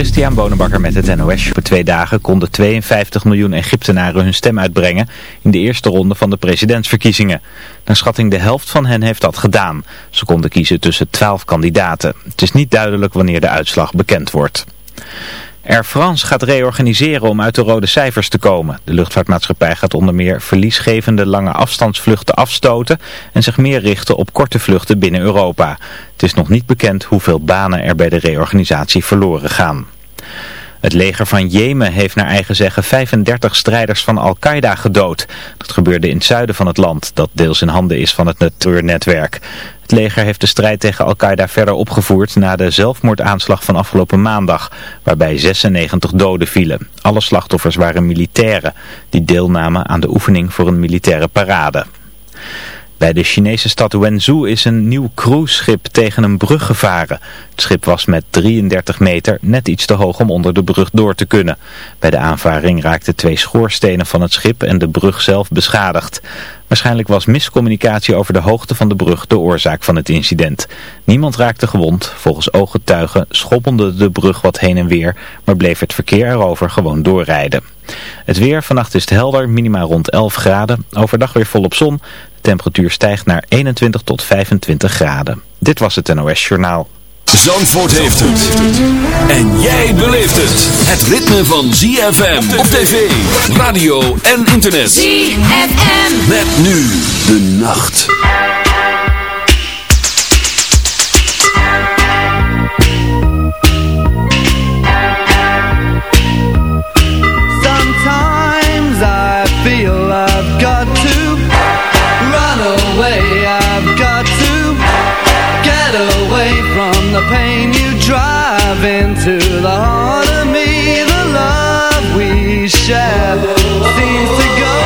Christian Bonenbakker met het NOS. Voor twee dagen konden 52 miljoen Egyptenaren hun stem uitbrengen in de eerste ronde van de presidentsverkiezingen. Naar schatting de helft van hen heeft dat gedaan. Ze konden kiezen tussen 12 kandidaten. Het is niet duidelijk wanneer de uitslag bekend wordt. Air France gaat reorganiseren om uit de rode cijfers te komen. De luchtvaartmaatschappij gaat onder meer verliesgevende lange afstandsvluchten afstoten en zich meer richten op korte vluchten binnen Europa. Het is nog niet bekend hoeveel banen er bij de reorganisatie verloren gaan. Het leger van Jemen heeft naar eigen zeggen 35 strijders van Al-Qaeda gedood. Dat gebeurde in het zuiden van het land, dat deels in handen is van het natuurnetwerk. Het leger heeft de strijd tegen Al-Qaeda verder opgevoerd na de zelfmoordaanslag van afgelopen maandag, waarbij 96 doden vielen. Alle slachtoffers waren militairen, die deelnamen aan de oefening voor een militaire parade. Bij de Chinese stad Wenzhou is een nieuw cruiseschip tegen een brug gevaren. Het schip was met 33 meter net iets te hoog om onder de brug door te kunnen. Bij de aanvaring raakten twee schoorstenen van het schip en de brug zelf beschadigd. Waarschijnlijk was miscommunicatie over de hoogte van de brug de oorzaak van het incident. Niemand raakte gewond. Volgens ooggetuigen schoppelde de brug wat heen en weer, maar bleef het verkeer erover gewoon doorrijden. Het weer, vannacht is het helder, minimaal rond 11 graden. Overdag weer volop zon. De temperatuur stijgt naar 21 tot 25 graden. Dit was het NOS Journaal. Zandvoort heeft het. En jij beleeft het. Het ritme van ZFM op tv, radio en internet. ZFM. Met nu de nacht. Sometimes I feel the pain you drive into the heart of me. The love we share seems to go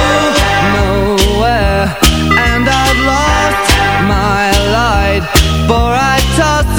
nowhere, and I've lost my light. For I toss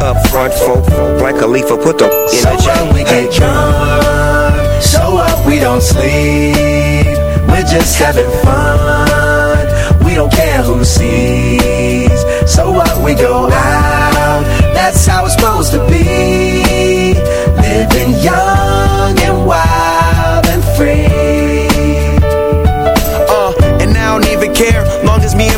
Up front, folk, like a leaf, put the in So a what we get drunk, so what we don't sleep. We're just having fun, we don't care who sees. So what we go out, that's how it's supposed to be. Living young and wild and free. Uh, and I don't even care. Long as me and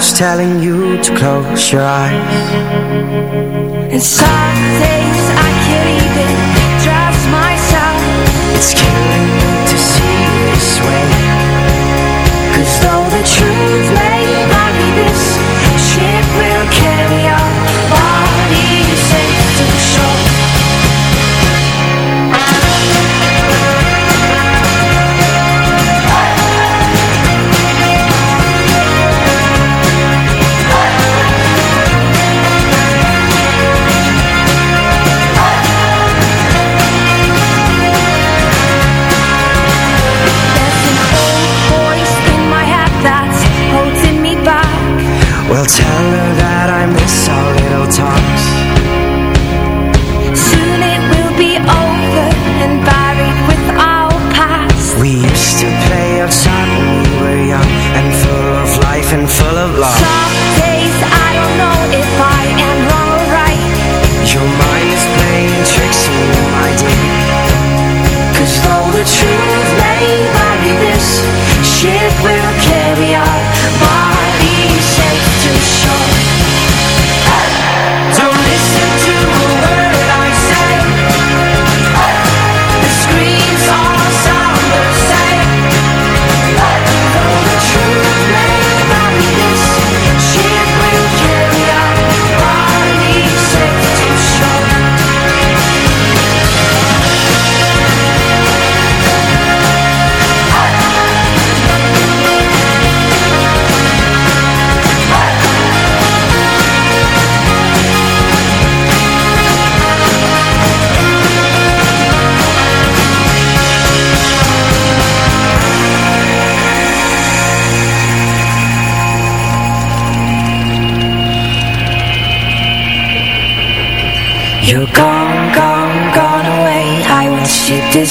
what's telling you to close your eyes. And some things I can't even trust myself. It's killing me to see you this way. Cause though the truth may not be this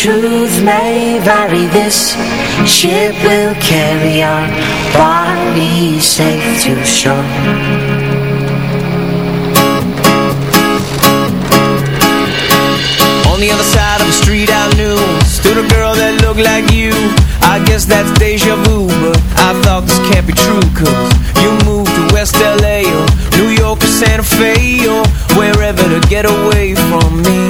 truth may vary This ship will carry our bodies safe to shore On the other side of the street I knew Stood a girl that looked like you I guess that's deja vu But I thought this can't be true Cause you moved to West L.A. Or New York or Santa Fe Or wherever to get away from me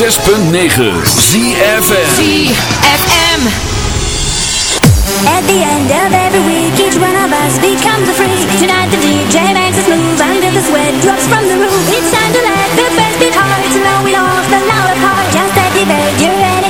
106.9 ZFM ZFM At the end of every week Each one of us becomes a freak. Tonight the DJ makes us move Under the sweat drops from the roof It's time to let the best be hard To know it all, the loud of heart Just you're ready.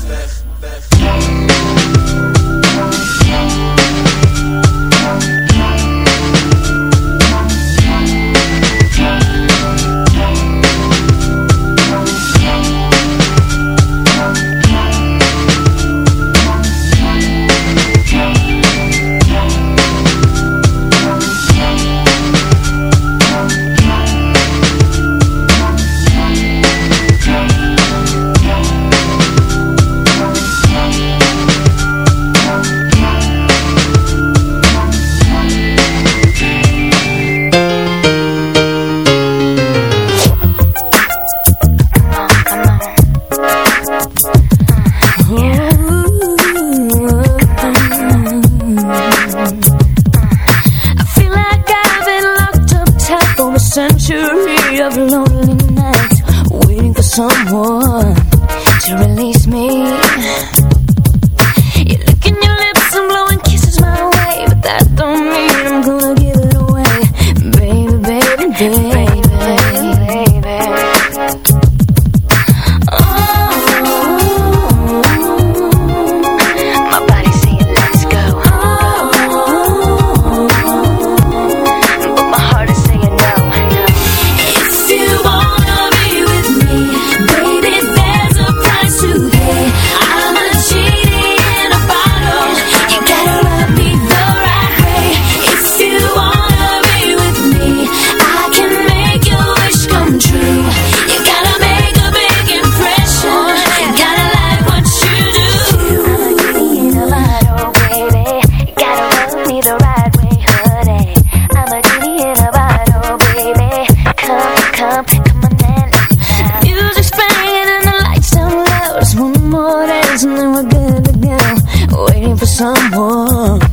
someone.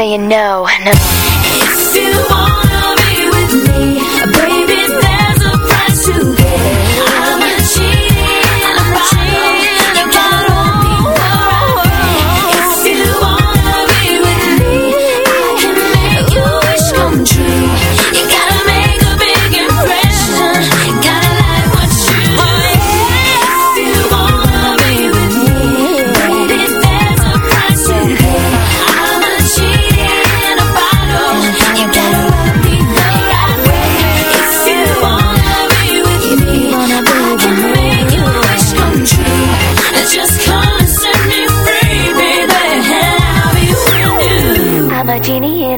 saying no, no.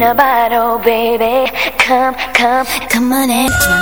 in a bottle, baby. Come, come, come on in.